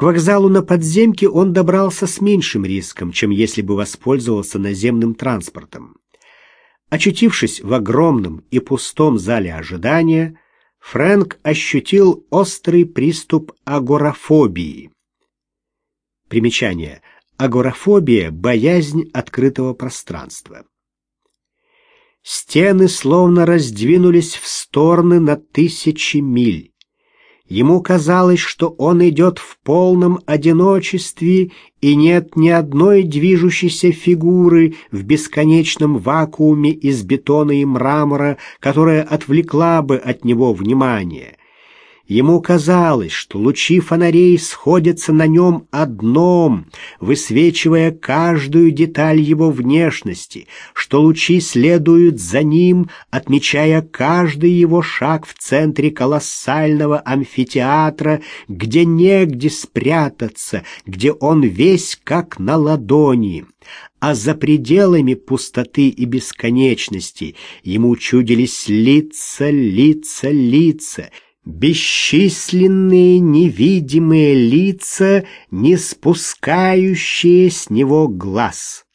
К вокзалу на подземке он добрался с меньшим риском, чем если бы воспользовался наземным транспортом. Очутившись в огромном и пустом зале ожидания, Фрэнк ощутил острый приступ агорафобии. Примечание. Агорафобия – боязнь открытого пространства. Стены словно раздвинулись в стороны на тысячи миль. Ему казалось, что он идет в полном одиночестве, и нет ни одной движущейся фигуры в бесконечном вакууме из бетона и мрамора, которая отвлекла бы от него внимание. Ему казалось, что лучи фонарей сходятся на нем одном, высвечивая каждую деталь его внешности, что лучи следуют за ним, отмечая каждый его шаг в центре колоссального амфитеатра, где негде спрятаться, где он весь как на ладони. А за пределами пустоты и бесконечности ему чудились лица, лица, лица — бесчисленные невидимые лица, не спускающие с него глаз.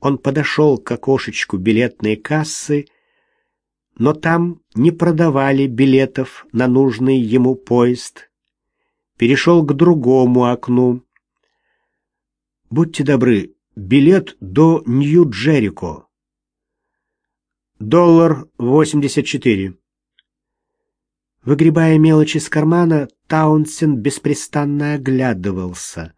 Он подошел к окошечку билетной кассы, но там не продавали билетов на нужный ему поезд. Перешел к другому окну. «Будьте добры, билет до Нью-Джерико». «Доллар восемьдесят четыре». Выгребая мелочи из кармана, Таунсен беспрестанно оглядывался.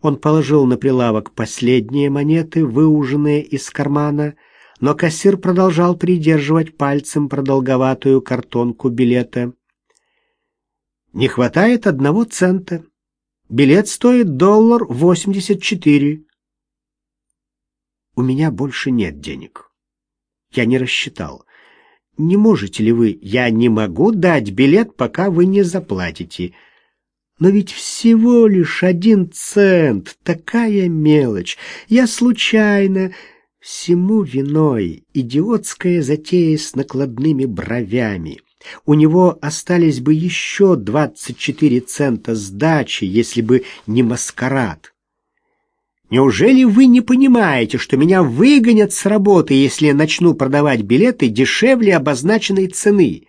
Он положил на прилавок последние монеты, выуженные из кармана, но кассир продолжал придерживать пальцем продолговатую картонку билета. «Не хватает одного цента. Билет стоит доллар восемьдесят четыре». «У меня больше нет денег. Я не рассчитал. Не можете ли вы? Я не могу дать билет, пока вы не заплатите. Но ведь всего лишь один цент, такая мелочь. Я случайно... Всему виной идиотская затея с накладными бровями. У него остались бы еще двадцать четыре цента сдачи, если бы не маскарад. Неужели вы не понимаете, что меня выгонят с работы, если я начну продавать билеты дешевле обозначенной цены?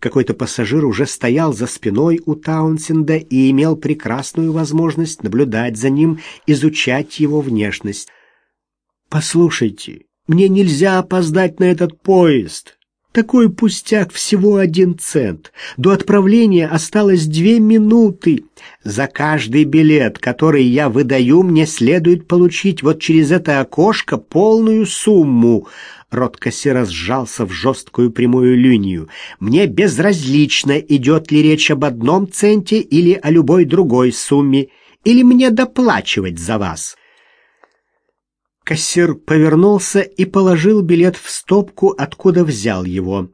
Какой-то пассажир уже стоял за спиной у Таунсенда и имел прекрасную возможность наблюдать за ним, изучать его внешность. «Послушайте, мне нельзя опоздать на этот поезд. Такой пустяк, всего один цент. До отправления осталось две минуты. За каждый билет, который я выдаю, мне следует получить вот через это окошко полную сумму. Рот кассира сжался в жесткую прямую линию. Мне безразлично, идет ли речь об одном центе или о любой другой сумме. Или мне доплачивать за вас. Кассир повернулся и положил билет в стопку, откуда взял его.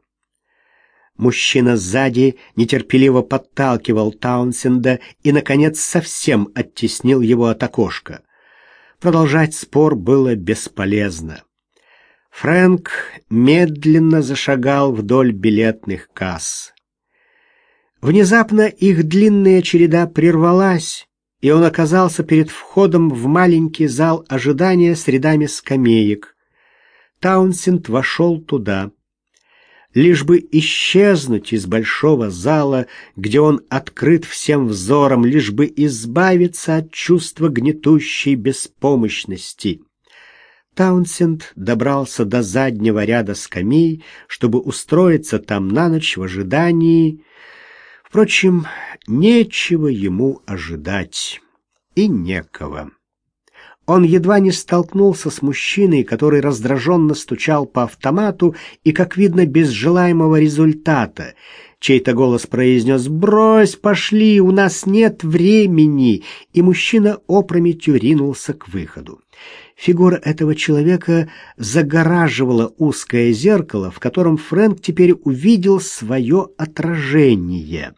Мужчина сзади нетерпеливо подталкивал Таунсенда и, наконец, совсем оттеснил его от окошка. Продолжать спор было бесполезно. Фрэнк медленно зашагал вдоль билетных касс. Внезапно их длинная череда прервалась, и он оказался перед входом в маленький зал ожидания с рядами скамеек. Таунсенд вошел туда. Лишь бы исчезнуть из большого зала, где он открыт всем взором, лишь бы избавиться от чувства гнетущей беспомощности. Таунсенд добрался до заднего ряда скамей, чтобы устроиться там на ночь в ожидании, Впрочем, нечего ему ожидать и некого. Он едва не столкнулся с мужчиной, который раздраженно стучал по автомату и, как видно, без желаемого результата. Чей-то голос произнес «Брось, пошли, у нас нет времени!» И мужчина опрометью ринулся к выходу. Фигура этого человека загораживала узкое зеркало, в котором Фрэнк теперь увидел свое отражение.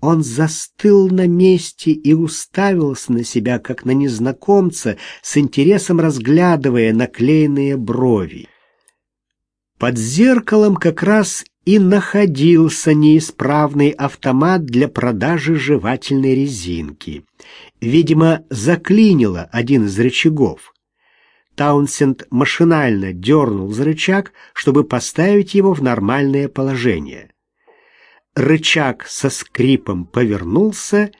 Он застыл на месте и уставился на себя, как на незнакомца, с интересом разглядывая наклеенные брови. Под зеркалом как раз и находился неисправный автомат для продажи жевательной резинки. Видимо, заклинило один из рычагов. Таунсенд машинально дернул за рычаг, чтобы поставить его в нормальное положение. Рычаг со скрипом повернулся,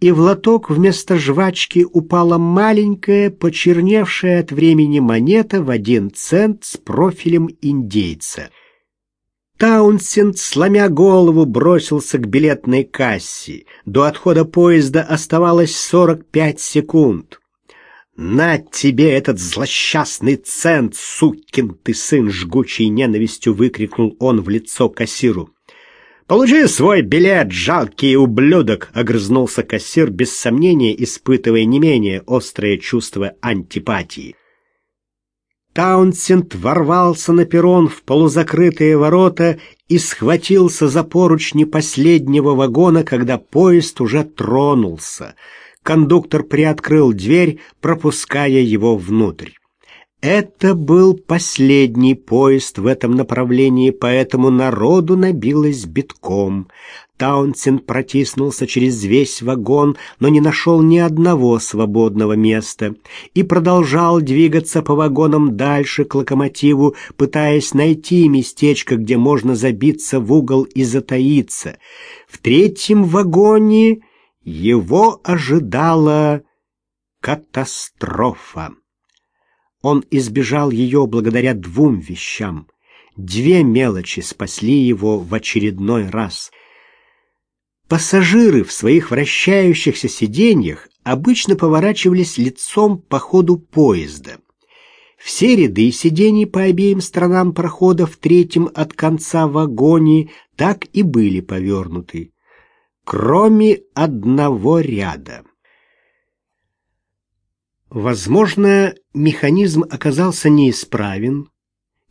и в лоток вместо жвачки упала маленькая, почерневшая от времени монета в один цент с профилем индейца — Таунсенд, сломя голову, бросился к билетной кассе. До отхода поезда оставалось 45 секунд. «На тебе этот злосчастный цент, сукин ты сын!» — жгучей ненавистью выкрикнул он в лицо кассиру. «Получи свой билет, жалкий ублюдок!» — огрызнулся кассир, без сомнения испытывая не менее острое чувство антипатии. Таунсенд ворвался на перрон в полузакрытые ворота и схватился за поручни последнего вагона, когда поезд уже тронулся. Кондуктор приоткрыл дверь, пропуская его внутрь. Это был последний поезд в этом направлении, поэтому народу набилось битком. Таунсенд протиснулся через весь вагон, но не нашел ни одного свободного места и продолжал двигаться по вагонам дальше к локомотиву, пытаясь найти местечко, где можно забиться в угол и затаиться. В третьем вагоне его ожидала катастрофа. Он избежал ее благодаря двум вещам. Две мелочи спасли его в очередной раз — Пассажиры в своих вращающихся сиденьях обычно поворачивались лицом по ходу поезда. Все ряды сидений по обеим сторонам прохода в третьем от конца вагоне так и были повернуты, кроме одного ряда. Возможно, механизм оказался неисправен,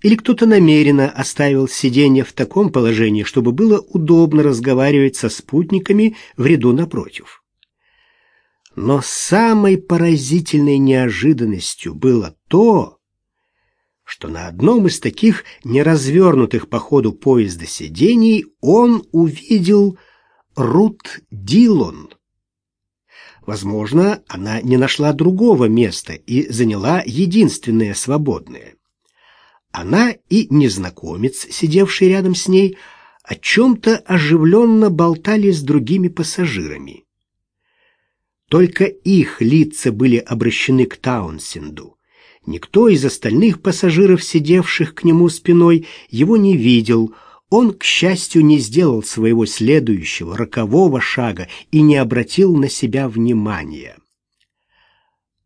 или кто-то намеренно оставил сиденье в таком положении, чтобы было удобно разговаривать со спутниками в ряду напротив. Но самой поразительной неожиданностью было то, что на одном из таких неразвернутых по ходу поезда сидений он увидел Рут Дилон. Возможно, она не нашла другого места и заняла единственное свободное. Она и незнакомец, сидевший рядом с ней, о чем-то оживленно болтали с другими пассажирами. Только их лица были обращены к Таунсенду. Никто из остальных пассажиров, сидевших к нему спиной, его не видел. Он, к счастью, не сделал своего следующего, рокового шага и не обратил на себя внимания.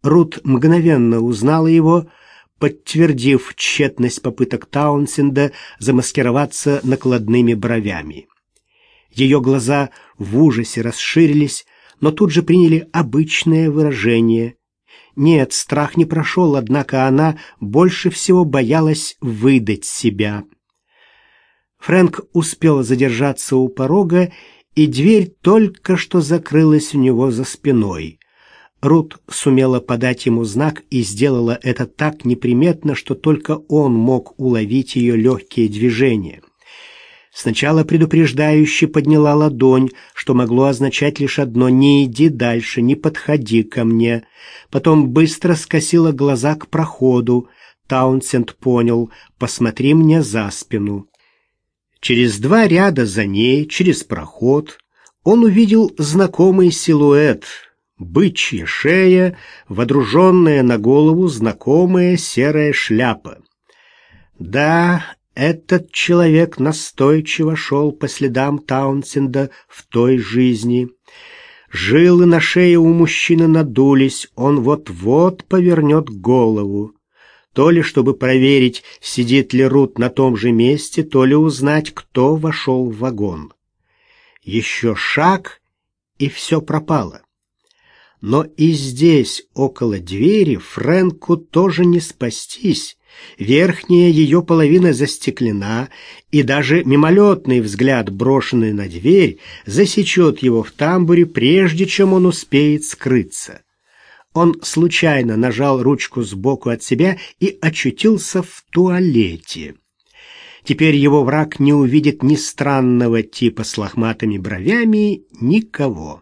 Рут мгновенно узнала его, подтвердив тщетность попыток Таунсенда замаскироваться накладными бровями. Ее глаза в ужасе расширились, но тут же приняли обычное выражение. Нет, страх не прошел, однако она больше всего боялась выдать себя. Фрэнк успел задержаться у порога, и дверь только что закрылась у него за спиной. Рут сумела подать ему знак и сделала это так неприметно, что только он мог уловить ее легкие движения. Сначала предупреждающе подняла ладонь, что могло означать лишь одно «не иди дальше, не подходи ко мне». Потом быстро скосила глаза к проходу. Таунсенд понял «посмотри мне за спину». Через два ряда за ней, через проход, он увидел знакомый силуэт — бычья шея, водруженная на голову знакомая серая шляпа. Да, этот человек настойчиво шел по следам Таунсенда в той жизни. Жилы на шее у мужчины надулись, он вот-вот повернет голову. То ли чтобы проверить, сидит ли Рут на том же месте, то ли узнать, кто вошел в вагон. Еще шаг, и все пропало. Но и здесь, около двери, Фрэнку тоже не спастись. Верхняя ее половина застеклена, и даже мимолетный взгляд, брошенный на дверь, засечет его в тамбуре, прежде чем он успеет скрыться. Он случайно нажал ручку сбоку от себя и очутился в туалете. Теперь его враг не увидит ни странного типа с лохматыми бровями, никого.